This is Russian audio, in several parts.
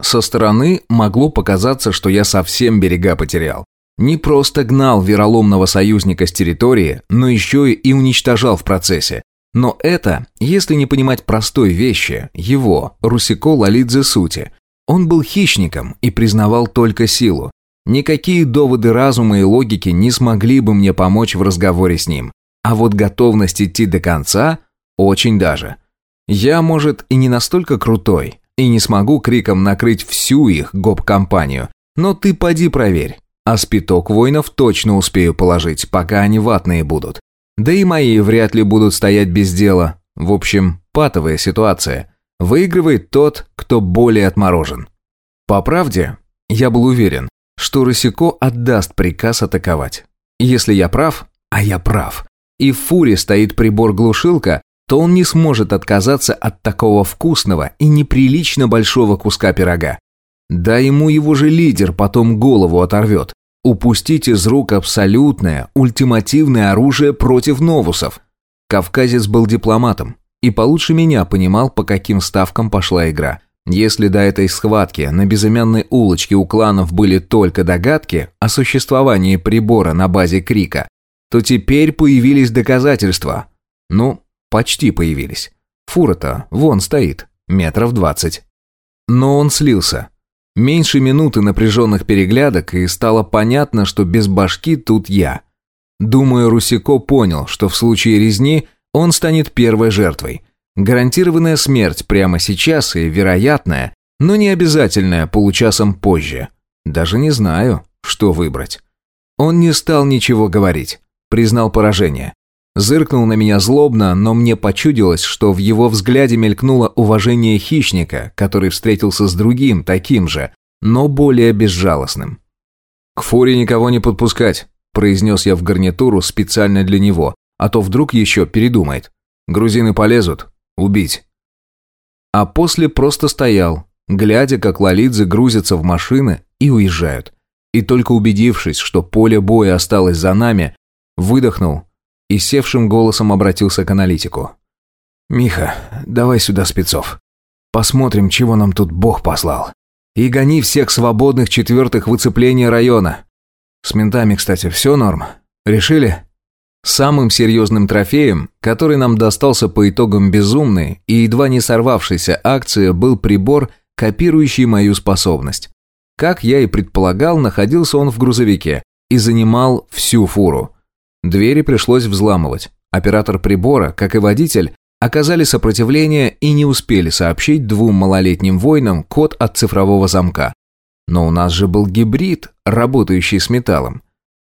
Со стороны могло показаться, что я совсем берега потерял. Не просто гнал вероломного союзника с территории, но еще и уничтожал в процессе. Но это, если не понимать простой вещи, его, Русико Лалидзе сути. Он был хищником и признавал только силу. Никакие доводы разума и логики не смогли бы мне помочь в разговоре с ним. А вот готовность идти до конца – очень даже. Я, может, и не настолько крутой, и не смогу криком накрыть всю их гоп-компанию, но ты поди проверь. А спиток воинов точно успею положить, пока они ватные будут. Да и мои вряд ли будут стоять без дела. В общем, патовая ситуация. Выигрывает тот, кто более отморожен. По правде, я был уверен, что Рысико отдаст приказ атаковать. Если я прав, а я прав, и в фуре стоит прибор-глушилка, то он не сможет отказаться от такого вкусного и неприлично большого куска пирога. Да ему его же лидер потом голову оторвет. Упустить из рук абсолютное, ультимативное оружие против новусов. Кавказец был дипломатом и получше меня понимал, по каким ставкам пошла игра. Если до этой схватки на безымянной улочке у кланов были только догадки о существовании прибора на базе Крика, то теперь появились доказательства. Ну, почти появились. Фура-то вон стоит, метров двадцать. Но он слился. Меньше минуты напряженных переглядок, и стало понятно, что без башки тут я. Думаю, Русико понял, что в случае резни он станет первой жертвой. Гарантированная смерть прямо сейчас и вероятная, но не обязательная получасом позже. Даже не знаю, что выбрать. Он не стал ничего говорить, признал поражение. Зыркнул на меня злобно, но мне почудилось, что в его взгляде мелькнуло уважение хищника, который встретился с другим, таким же, но более безжалостным. «К фуре никого не подпускать», – произнес я в гарнитуру специально для него, а то вдруг еще передумает. «Грузины полезут. Убить». А после просто стоял, глядя, как лолидзы грузятся в машины и уезжают. И только убедившись, что поле боя осталось за нами, выдохнул и севшим голосом обратился к аналитику. «Миха, давай сюда спецов. Посмотрим, чего нам тут Бог послал. И гони всех свободных четвертых выцепления района. С ментами, кстати, все норм. Решили?» Самым серьезным трофеем, который нам достался по итогам безумной и едва не сорвавшейся акции, был прибор, копирующий мою способность. Как я и предполагал, находился он в грузовике и занимал всю фуру – Двери пришлось взламывать. Оператор прибора, как и водитель, оказали сопротивление и не успели сообщить двум малолетним воинам код от цифрового замка. Но у нас же был гибрид, работающий с металлом.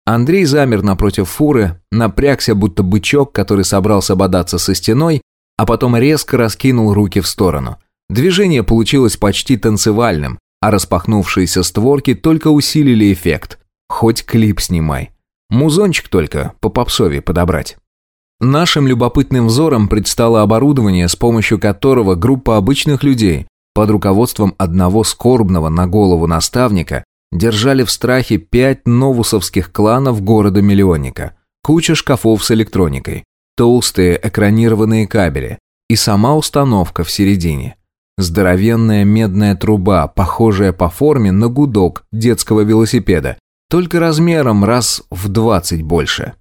Андрей замер напротив фуры, напрягся, будто бычок, который собрался бодаться со стеной, а потом резко раскинул руки в сторону. Движение получилось почти танцевальным, а распахнувшиеся створки только усилили эффект. Хоть клип снимай. Музончик только по попсове подобрать. Нашим любопытным взором предстало оборудование, с помощью которого группа обычных людей под руководством одного скорбного на голову наставника держали в страхе пять новусовских кланов города-миллионника, куча шкафов с электроникой, толстые экранированные кабели и сама установка в середине. Здоровенная медная труба, похожая по форме на гудок детского велосипеда, только размером раз в 20 больше.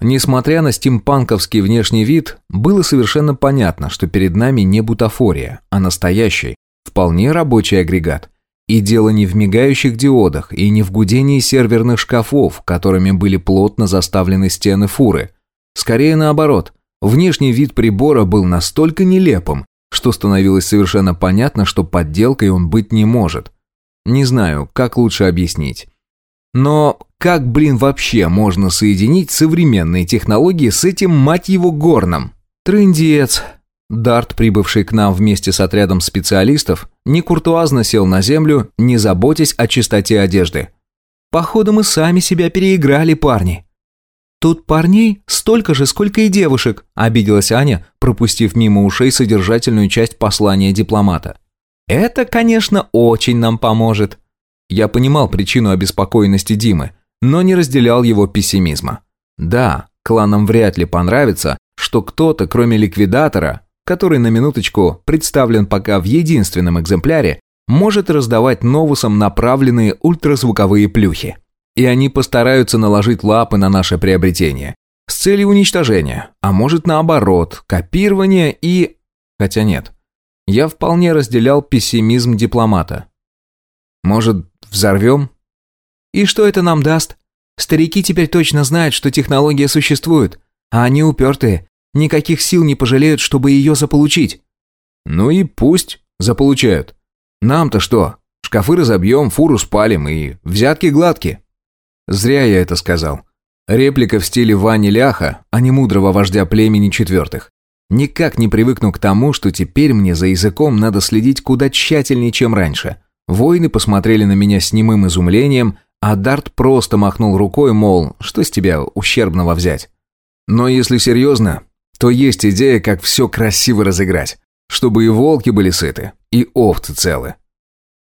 Несмотря на стимпанковский внешний вид, было совершенно понятно, что перед нами не бутафория, а настоящий, вполне рабочий агрегат. И дело не в мигающих диодах и не в гудении серверных шкафов, которыми были плотно заставлены стены фуры. Скорее наоборот, внешний вид прибора был настолько нелепым, что становилось совершенно понятно, что подделкой он быть не может. Не знаю, как лучше объяснить. Но как, блин, вообще можно соединить современные технологии с этим, мать его, горном? Трындец. Дарт, прибывший к нам вместе с отрядом специалистов, некуртуазно сел на землю, не заботясь о чистоте одежды. «Походу, мы сами себя переиграли, парни». «Тут парней столько же, сколько и девушек», – обиделась Аня, пропустив мимо ушей содержательную часть послания дипломата. «Это, конечно, очень нам поможет», я понимал причину обеспокоенности Димы, но не разделял его пессимизма. Да, кланам вряд ли понравится, что кто-то, кроме ликвидатора, который на минуточку представлен пока в единственном экземпляре, может раздавать новусам направленные ультразвуковые плюхи. И они постараются наложить лапы на наше приобретение. С целью уничтожения, а может наоборот, копирования и... Хотя нет. Я вполне разделял пессимизм дипломата. Может, взорвем? И что это нам даст? Старики теперь точно знают, что технология существует, а они упертые, никаких сил не пожалеют, чтобы ее заполучить. Ну и пусть заполучают. Нам-то что? Шкафы разобьем, фуру спалим и взятки гладкие. Зря я это сказал. Реплика в стиле Вани Ляха, а не мудрого вождя племени четвертых. Никак не привыкну к тому, что теперь мне за языком надо следить куда тщательнее, чем раньше. Воины посмотрели на меня с немым изумлением, а Дарт просто махнул рукой, мол, что с тебя ущербного взять. Но если серьезно, то есть идея, как все красиво разыграть, чтобы и волки были сыты, и овцы целы.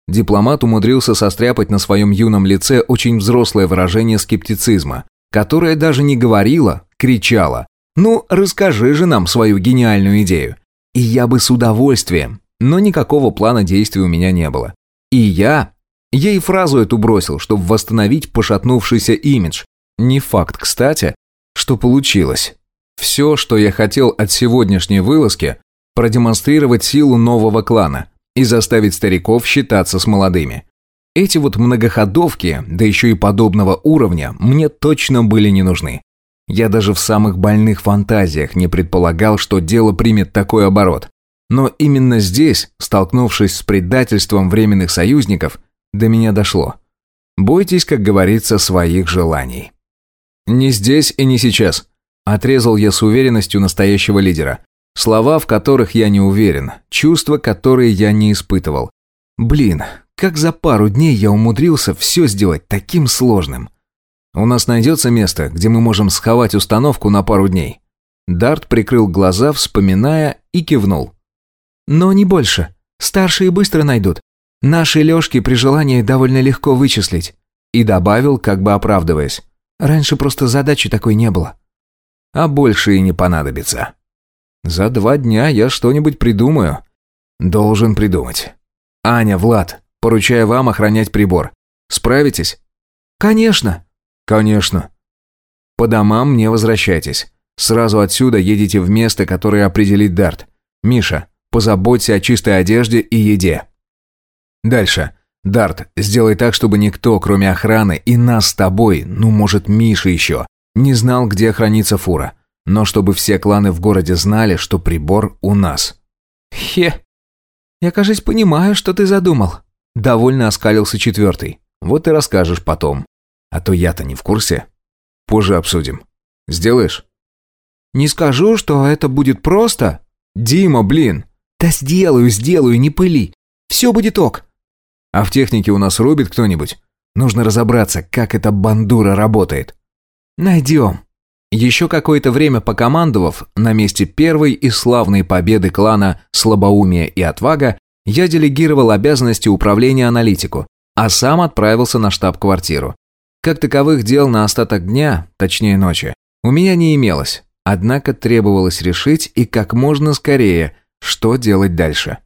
Дипломат умудрился состряпать на своем юном лице очень взрослое выражение скептицизма, которое даже не говорило, кричало «Ну, расскажи же нам свою гениальную идею». И я бы с удовольствием, но никакого плана действий у меня не было. И я ей фразу эту бросил, чтобы восстановить пошатнувшийся имидж. Не факт, кстати, что получилось. Все, что я хотел от сегодняшней вылазки, продемонстрировать силу нового клана – и заставить стариков считаться с молодыми. Эти вот многоходовки, да еще и подобного уровня, мне точно были не нужны. Я даже в самых больных фантазиях не предполагал, что дело примет такой оборот. Но именно здесь, столкнувшись с предательством временных союзников, до меня дошло. Бойтесь, как говорится, своих желаний. «Не здесь и не сейчас», – отрезал я с уверенностью настоящего лидера. Слова, в которых я не уверен, чувства, которые я не испытывал. Блин, как за пару дней я умудрился все сделать таким сложным. У нас найдется место, где мы можем сховать установку на пару дней. Дарт прикрыл глаза, вспоминая, и кивнул. Но не больше. Старшие быстро найдут. Наши лёжки при желании довольно легко вычислить. И добавил, как бы оправдываясь. Раньше просто задачи такой не было. А больше и не понадобится. За два дня я что-нибудь придумаю. Должен придумать. Аня, Влад, поручаю вам охранять прибор. Справитесь? Конечно. Конечно. По домам не возвращайтесь. Сразу отсюда едете в место, которое определит Дарт. Миша, позаботься о чистой одежде и еде. Дальше. Дарт, сделай так, чтобы никто, кроме охраны и нас с тобой, ну, может, Миша еще, не знал, где хранится фура но чтобы все кланы в городе знали, что прибор у нас. Хе. Я, кажется, понимаю, что ты задумал. Довольно оскалился четвертый. Вот и расскажешь потом. А то я-то не в курсе. Позже обсудим. Сделаешь? Не скажу, что это будет просто. Дима, блин. Да сделаю, сделаю, не пыли. Все будет ок. А в технике у нас рубит кто-нибудь? Нужно разобраться, как эта бандура работает. Найдем. Еще какое-то время покомандовав на месте первой и славной победы клана «Слабоумие и отвага», я делегировал обязанности управления аналитику, а сам отправился на штаб-квартиру. Как таковых дел на остаток дня, точнее ночи, у меня не имелось, однако требовалось решить и как можно скорее, что делать дальше.